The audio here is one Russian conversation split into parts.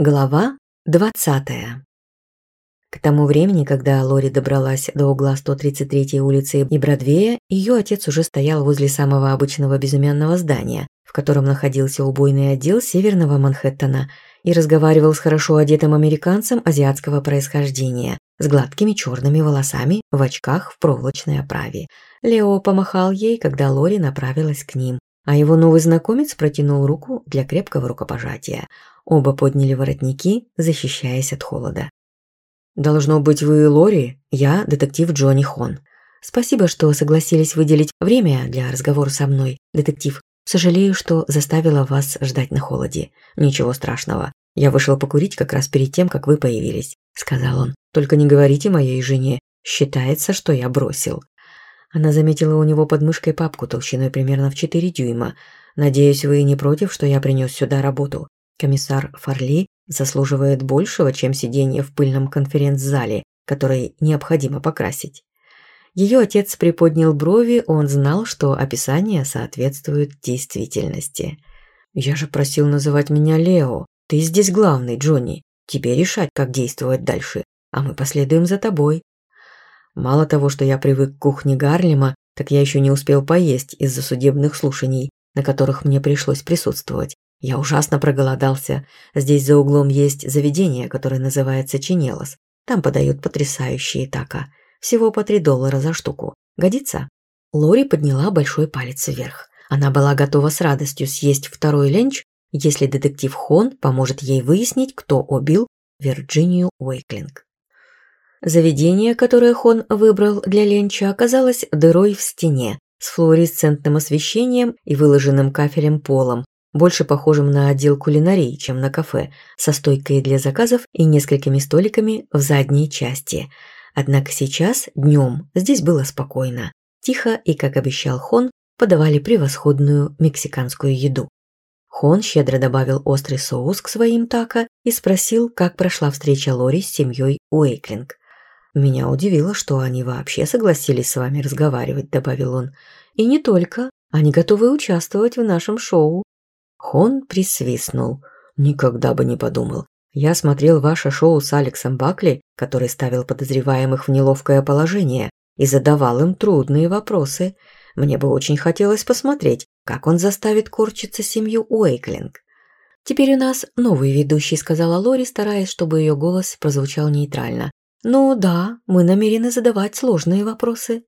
Глава 20. К тому времени, когда Лори добралась до угла 133-й улицы и Бродвея, ее отец уже стоял возле самого обычного безымянного здания, в котором находился убойный отдел северного Манхэттена, и разговаривал с хорошо одетым американцем азиатского происхождения, с гладкими черными волосами, в очках в проволочной оправе. Лео помахал ей, когда Лори направилась к ним, а его новый знакомец протянул руку для крепкого рукопожатия – Оба подняли воротники, защищаясь от холода. «Должно быть, вы Лори, я детектив Джонни Хон. Спасибо, что согласились выделить время для разговора со мной, детектив. Сожалею, что заставила вас ждать на холоде. Ничего страшного. Я вышел покурить как раз перед тем, как вы появились», — сказал он. «Только не говорите моей жене. Считается, что я бросил». Она заметила у него под мышкой папку толщиной примерно в 4 дюйма. «Надеюсь, вы не против, что я принес сюда работу. Комиссар Фарли заслуживает большего, чем сидение в пыльном конференц-зале, который необходимо покрасить. Ее отец приподнял брови, он знал, что описание соответствует действительности. «Я же просил называть меня Лео. Ты здесь главный, Джонни. Тебе решать, как действовать дальше, а мы последуем за тобой». Мало того, что я привык к кухне Гарлема, так я еще не успел поесть из-за судебных слушаний, на которых мне пришлось присутствовать, Я ужасно проголодался. Здесь за углом есть заведение, которое называется Чинелос. Там подают потрясающие тако. Всего по три доллара за штуку. Годится?» Лори подняла большой палец вверх. Она была готова с радостью съесть второй ленч, если детектив Хон поможет ей выяснить, кто убил Вирджинию Уэйклинг. Заведение, которое Хон выбрал для ленча, оказалось дырой в стене с флуоресцентным освещением и выложенным кафелем полом, больше похожим на отдел кулинарии, чем на кафе, со стойкой для заказов и несколькими столиками в задней части. Однако сейчас, днем, здесь было спокойно. Тихо и, как обещал Хон, подавали превосходную мексиканскую еду. Хон щедро добавил острый соус к своим тако и спросил, как прошла встреча Лори с семьей Уэйклинг. «Меня удивило, что они вообще согласились с вами разговаривать», – добавил он. «И не только. Они готовы участвовать в нашем шоу. Хон присвистнул. Никогда бы не подумал. Я смотрел ваше шоу с Алексом Бакли, который ставил подозреваемых в неловкое положение и задавал им трудные вопросы. Мне бы очень хотелось посмотреть, как он заставит корчиться семью Уэйклинг. «Теперь у нас новый ведущий», — сказала Лори, стараясь, чтобы ее голос прозвучал нейтрально. «Ну да, мы намерены задавать сложные вопросы».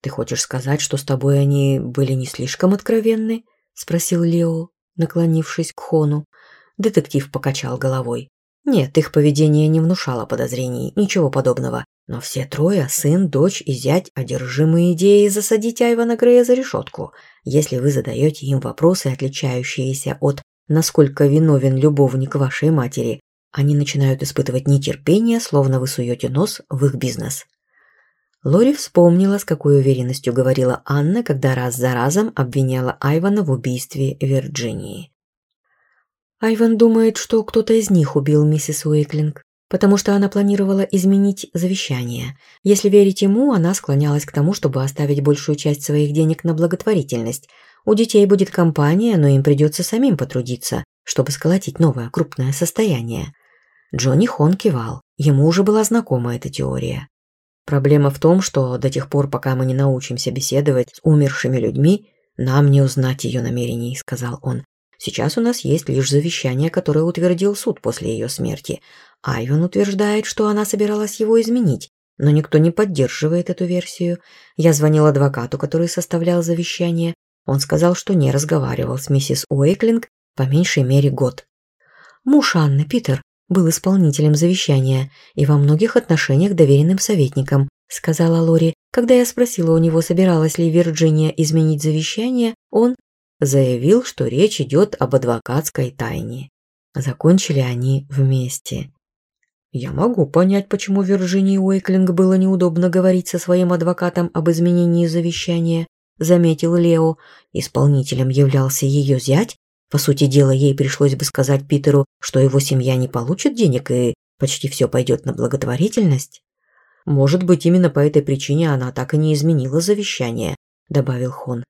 «Ты хочешь сказать, что с тобой они были не слишком откровенны?» — спросил Лео наклонившись к Хону. Детектив покачал головой. Нет, их поведение не внушало подозрений, ничего подобного. Но все трое, сын, дочь и зять, одержимы идеей засадить Айвана Грея за решетку. Если вы задаете им вопросы, отличающиеся от «насколько виновен любовник вашей матери», они начинают испытывать нетерпение, словно вы суете нос в их бизнес. Лори вспомнила, с какой уверенностью говорила Анна, когда раз за разом обвиняла Айвана в убийстве Вирджинии. Айван думает, что кто-то из них убил миссис Уиклинг, потому что она планировала изменить завещание. Если верить ему, она склонялась к тому, чтобы оставить большую часть своих денег на благотворительность. У детей будет компания, но им придется самим потрудиться, чтобы сколотить новое крупное состояние. Джонни Хон кивал. Ему уже была знакома эта теория. Проблема в том, что до тех пор, пока мы не научимся беседовать с умершими людьми, нам не узнать ее намерений», — сказал он. «Сейчас у нас есть лишь завещание, которое утвердил суд после ее смерти. Айвен утверждает, что она собиралась его изменить, но никто не поддерживает эту версию. Я звонил адвокату, который составлял завещание. Он сказал, что не разговаривал с миссис Уэйклинг по меньшей мере год. Муж Анны, Питер, был исполнителем завещания и во многих отношениях доверенным советником, сказала Лори. Когда я спросила у него, собиралась ли Вирджиния изменить завещание, он заявил, что речь идет об адвокатской тайне. Закончили они вместе. Я могу понять, почему Вирджинии Уэйклинг было неудобно говорить со своим адвокатом об изменении завещания, заметил Лео. Исполнителем являлся ее зять, По сути дела, ей пришлось бы сказать Питеру, что его семья не получит денег и почти все пойдет на благотворительность. «Может быть, именно по этой причине она так и не изменила завещание», – добавил Хон.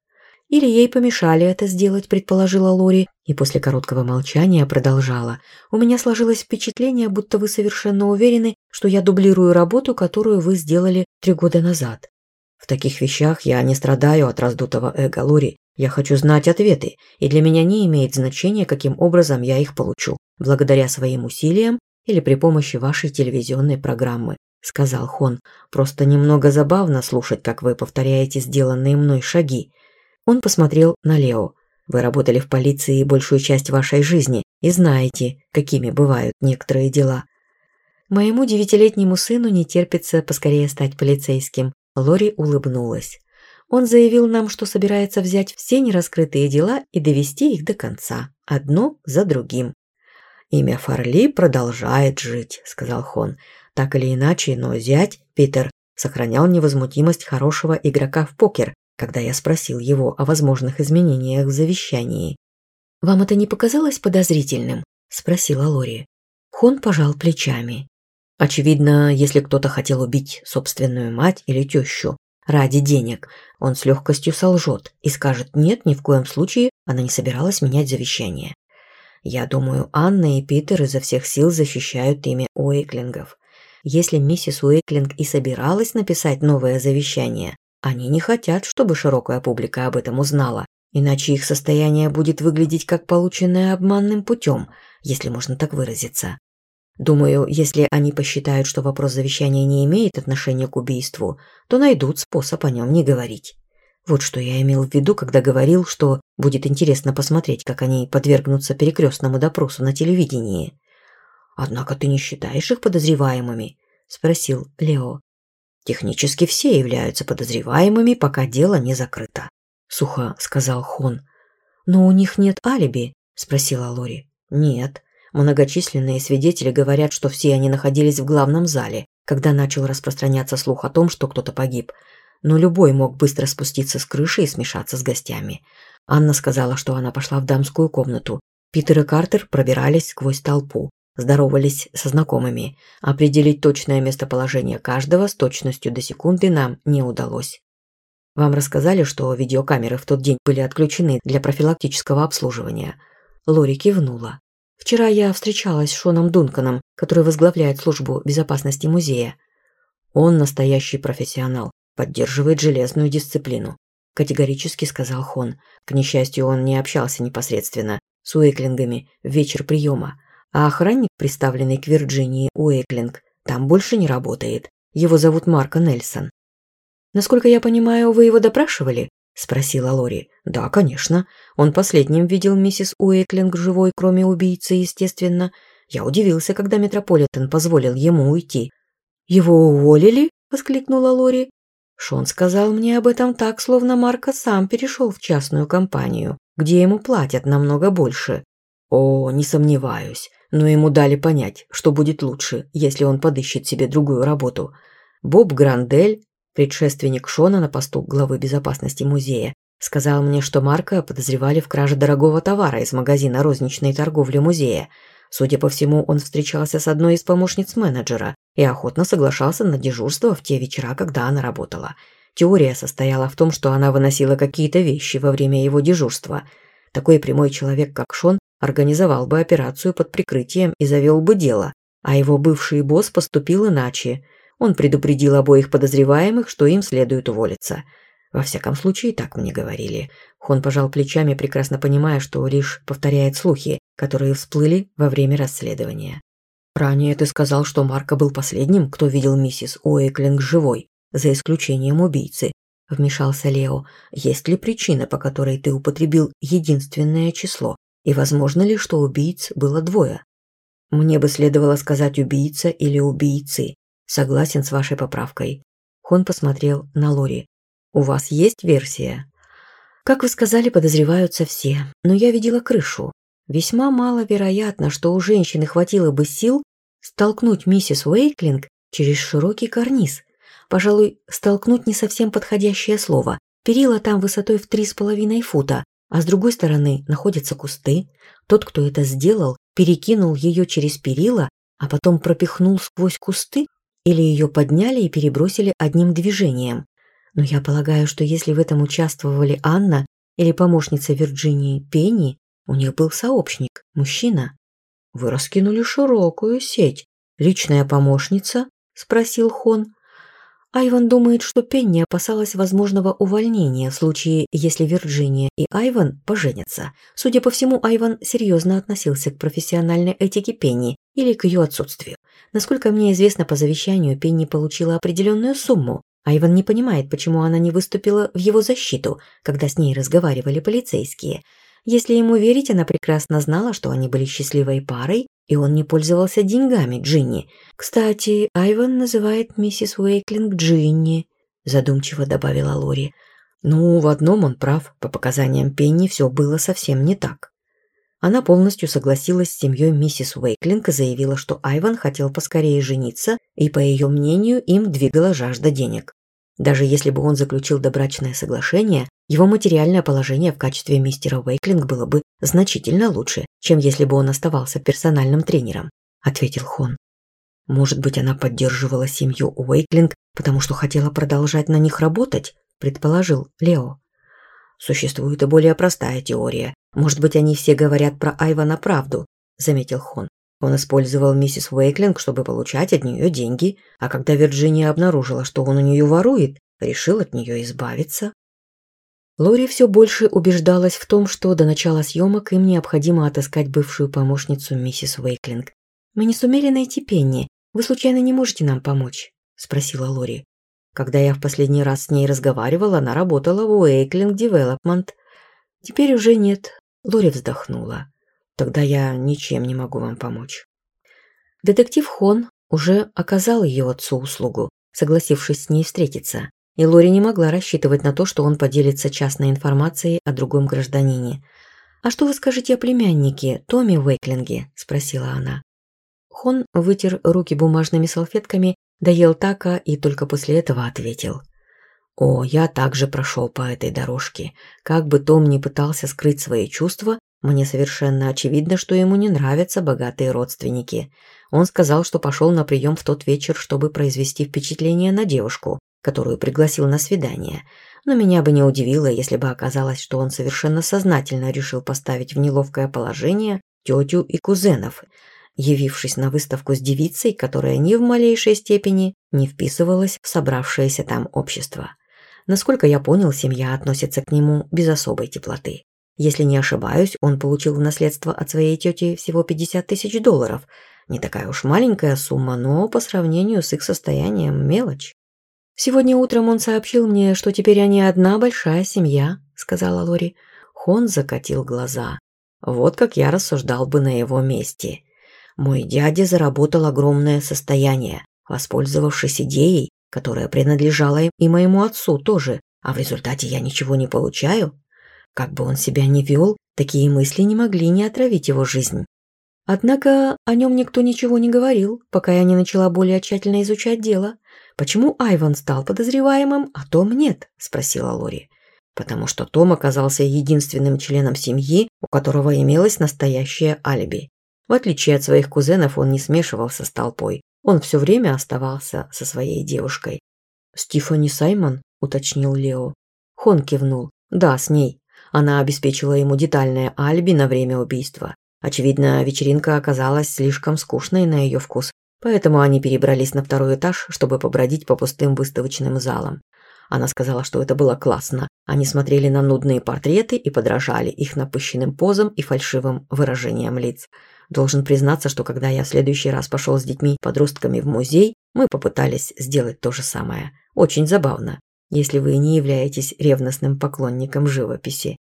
«Или ей помешали это сделать», – предположила Лори, и после короткого молчания продолжала. «У меня сложилось впечатление, будто вы совершенно уверены, что я дублирую работу, которую вы сделали три года назад. В таких вещах я не страдаю от раздутого эго, Лори. Я хочу знать ответы, и для меня не имеет значения, каким образом я их получу, благодаря своим усилиям или при помощи вашей телевизионной программы», – сказал Хон. «Просто немного забавно слушать, как вы повторяете сделанные мной шаги». Он посмотрел на Лео. «Вы работали в полиции большую часть вашей жизни и знаете, какими бывают некоторые дела». Моему девятилетнему сыну не терпится поскорее стать полицейским. Лори улыбнулась. Он заявил нам, что собирается взять все нераскрытые дела и довести их до конца, одно за другим. «Имя Фарли продолжает жить», — сказал Хон. Так или иначе, но зять, Питер, сохранял невозмутимость хорошего игрока в покер, когда я спросил его о возможных изменениях в завещании. «Вам это не показалось подозрительным?» – спросила Лори. Хон пожал плечами. Очевидно, если кто-то хотел убить собственную мать или тещу, ради денег. Он с легкостью солжет и скажет «нет, ни в коем случае она не собиралась менять завещание». Я думаю, Анна и Питер изо всех сил защищают имя Уэйклингов. Если миссис Уэйклинг и собиралась написать новое завещание, они не хотят, чтобы широкая публика об этом узнала, иначе их состояние будет выглядеть как полученное обманным путем, если можно так выразиться. Думаю, если они посчитают, что вопрос завещания не имеет отношения к убийству, то найдут способ о нем не говорить. Вот что я имел в виду, когда говорил, что будет интересно посмотреть, как они подвергнутся перекрестному допросу на телевидении. «Однако ты не считаешь их подозреваемыми?» – спросил Лео. «Технически все являются подозреваемыми, пока дело не закрыто», – сухо сказал Хон. «Но у них нет алиби?» – спросила Лори. «Нет», Многочисленные свидетели говорят, что все они находились в главном зале, когда начал распространяться слух о том, что кто-то погиб. Но любой мог быстро спуститься с крыши и смешаться с гостями. Анна сказала, что она пошла в дамскую комнату. Питер и Картер пробирались сквозь толпу, здоровались со знакомыми. Определить точное местоположение каждого с точностью до секунды нам не удалось. Вам рассказали, что видеокамеры в тот день были отключены для профилактического обслуживания. Лори кивнула. Вчера я встречалась с Шоном Дунканом, который возглавляет службу безопасности музея. Он настоящий профессионал, поддерживает железную дисциплину, категорически сказал Хон. К несчастью, он не общался непосредственно с Уэклингами в вечер приема, а охранник, представленный к Вирджинии Уэклинг, там больше не работает. Его зовут Марко Нельсон. Насколько я понимаю, вы его допрашивали? спросила Лори. Да, конечно. Он последним видел миссис Уэйтлинг живой, кроме убийцы, естественно. Я удивился, когда метрополитен позволил ему уйти. Его уволили? воскликнула Лори. Шон сказал мне об этом так, словно Марка сам перешел в частную компанию, где ему платят намного больше. О, не сомневаюсь, но ему дали понять, что будет лучше, если он подыщет себе другую работу. Боб Грандель Предшественник Шона на посту главы безопасности музея сказал мне, что Марка подозревали в краже дорогого товара из магазина розничной торговли музея. Судя по всему, он встречался с одной из помощниц менеджера и охотно соглашался на дежурство в те вечера, когда она работала. Теория состояла в том, что она выносила какие-то вещи во время его дежурства. Такой прямой человек, как Шон, организовал бы операцию под прикрытием и завел бы дело, а его бывший босс поступил иначе – он предупредил обоих подозреваемых, что им следует уволиться. Во всяком случае, так мне говорили. Хон пожал плечами, прекрасно понимая, что лишь повторяет слухи, которые всплыли во время расследования. «Ранее ты сказал, что Марко был последним, кто видел миссис Уэйклинг живой, за исключением убийцы», – вмешался Лео. «Есть ли причина, по которой ты употребил единственное число? И возможно ли, что убийц было двое?» «Мне бы следовало сказать убийца или убийцы», согласен с вашей поправкой. Он посмотрел на Лори. У вас есть версия? Как вы сказали, подозреваются все, но я видела крышу. Весьма маловероятно, что у женщины хватило бы сил столкнуть миссис Уэйклинг через широкий карниз. Пожалуй, столкнуть не совсем подходящее слово. Перила там высотой в три с половиной фута, а с другой стороны находятся кусты. Тот, кто это сделал, перекинул ее через перила, а потом пропихнул сквозь кусты? или ее подняли и перебросили одним движением. Но я полагаю, что если в этом участвовали Анна или помощница Вирджинии Пенни, у них был сообщник, мужчина. «Вы раскинули широкую сеть. Личная помощница?» – спросил Хон. Айван думает, что Пенни опасалась возможного увольнения в случае, если Вирджиния и Айван поженятся. Судя по всему, Айван серьезно относился к профессиональной этике Пенни или к ее отсутствию. Насколько мне известно, по завещанию Пенни получила определенную сумму. Айван не понимает, почему она не выступила в его защиту, когда с ней разговаривали полицейские – если ему верить, она прекрасно знала, что они были счастливой парой, и он не пользовался деньгами Джинни. «Кстати, Айван называет миссис Уэйклинг Джинни», – задумчиво добавила Лори. «Ну, в одном он прав. По показаниям Пенни все было совсем не так». Она полностью согласилась с семьей миссис Уэйклинг и заявила, что Айван хотел поскорее жениться, и, по ее мнению, им двигала жажда денег. Даже если бы он заключил добрачное соглашение, его материальное положение в качестве мистера Уэйклинг было бы значительно лучше, чем если бы он оставался персональным тренером, ответил Хон. Может быть, она поддерживала семью Уэйклинг, потому что хотела продолжать на них работать, предположил Лео. Существует и более простая теория. Может быть, они все говорят про Айвана правду, заметил Хон. Он использовал миссис Уэйклинг, чтобы получать от нее деньги, а когда Вирджиния обнаружила, что он у нее ворует, решил от нее избавиться. Лори все больше убеждалась в том, что до начала съемок им необходимо отыскать бывшую помощницу миссис Уэйклинг. «Мы не сумели найти Пенни. Вы случайно не можете нам помочь?» – спросила Лори. Когда я в последний раз с ней разговаривала, она работала в Уэйклинг Девелопмент. Теперь уже нет. Лори вздохнула. Тогда я ничем не могу вам помочь. Детектив Хон уже оказал ее отцу услугу, согласившись с ней встретиться. и Лори не могла рассчитывать на то, что он поделится частной информацией о другом гражданине. «А что вы скажете о племяннике, Томми Уэйклинге?» – спросила она. Хон вытер руки бумажными салфетками, доел така и только после этого ответил. «О, я также прошел по этой дорожке. Как бы Том ни пытался скрыть свои чувства, мне совершенно очевидно, что ему не нравятся богатые родственники. Он сказал, что пошел на прием в тот вечер, чтобы произвести впечатление на девушку, которую пригласил на свидание, но меня бы не удивило, если бы оказалось, что он совершенно сознательно решил поставить в неловкое положение тетю и кузенов, явившись на выставку с девицей, которая ни в малейшей степени не вписывалась в собравшееся там общество. Насколько я понял, семья относится к нему без особой теплоты. Если не ошибаюсь, он получил в наследство от своей тети всего 50 тысяч долларов. Не такая уж маленькая сумма, но по сравнению с их состоянием мелочь. Сегодня утром он сообщил мне, что теперь они одна большая семья, сказала Лори. Хон закатил глаза. Вот как я рассуждал бы на его месте. Мой дядя заработал огромное состояние, воспользовавшись идеей, которая принадлежала и моему отцу тоже, а в результате я ничего не получаю. Как бы он себя ни вел, такие мысли не могли не отравить его жизнь. Однако о нем никто ничего не говорил, пока я не начала более тщательно изучать дело – Почему Айван стал подозреваемым, а Том нет? Спросила Лори. Потому что Том оказался единственным членом семьи, у которого имелось настоящее алиби. В отличие от своих кузенов, он не смешивался с толпой. Он все время оставался со своей девушкой. «Стифани Саймон?» – уточнил Лео. Хон кивнул. «Да, с ней. Она обеспечила ему детальное алиби на время убийства. Очевидно, вечеринка оказалась слишком скучной на ее вкус, Поэтому они перебрались на второй этаж, чтобы побродить по пустым выставочным залам. Она сказала, что это было классно. Они смотрели на нудные портреты и подражали их напыщенным позам и фальшивым выражениям лиц. Должен признаться, что когда я в следующий раз пошел с детьми-подростками в музей, мы попытались сделать то же самое. Очень забавно, если вы не являетесь ревностным поклонником живописи.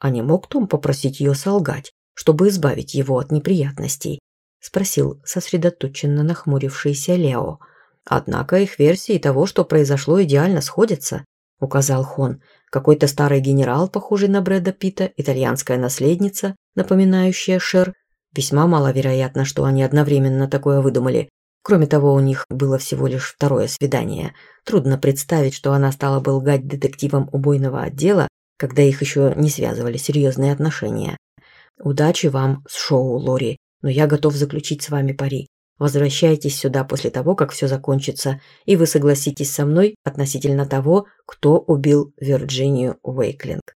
А не мог Том попросить ее солгать, чтобы избавить его от неприятностей? – спросил сосредоточенно нахмурившийся Лео. «Однако их версии того, что произошло, идеально сходятся», – указал Хон. «Какой-то старый генерал, похожий на Брэда Питта, итальянская наследница, напоминающая Шер. Весьма маловероятно, что они одновременно такое выдумали. Кроме того, у них было всего лишь второе свидание. Трудно представить, что она стала бы лгать детективам убойного отдела, когда их еще не связывали серьезные отношения. Удачи вам с шоу, Лори но я готов заключить с вами пари. Возвращайтесь сюда после того, как все закончится, и вы согласитесь со мной относительно того, кто убил Вирджинию Уэйклинг.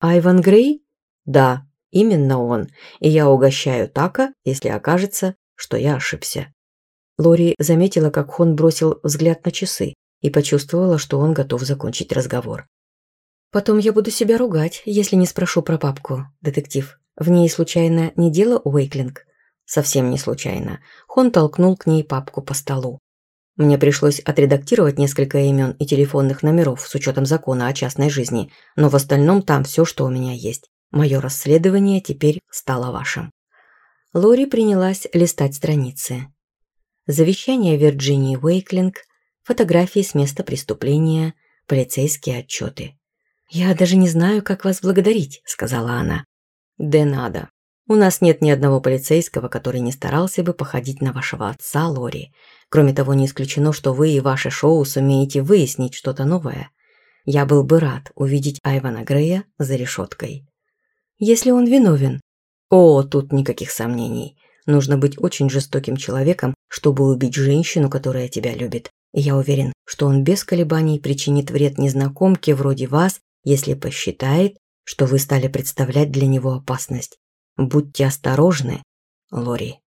Айван Грей? Да, именно он. И я угощаю Така, если окажется, что я ошибся. Лори заметила, как Хон бросил взгляд на часы и почувствовала, что он готов закончить разговор. «Потом я буду себя ругать, если не спрошу про папку, детектив. В ней случайно не дело Уэйклинг?» Совсем не случайно. Хон толкнул к ней папку по столу. Мне пришлось отредактировать несколько имен и телефонных номеров с учетом закона о частной жизни, но в остальном там все, что у меня есть. Мое расследование теперь стало вашим. Лори принялась листать страницы. Завещание Вирджинии Уэйклинг, фотографии с места преступления, полицейские отчеты. «Я даже не знаю, как вас благодарить», — сказала она. «Да надо», у нас нет ни одного полицейского, который не старался бы походить на вашего отца, Лори. Кроме того, не исключено, что вы и ваше шоу сумеете выяснить что-то новое. Я был бы рад увидеть Айвана Грея за решеткой. Если он виновен. О, тут никаких сомнений. Нужно быть очень жестоким человеком, чтобы убить женщину, которая тебя любит. И я уверен, что он без колебаний причинит вред незнакомке вроде вас, если посчитает, что вы стали представлять для него опасность. Будьте осторожны, Лори.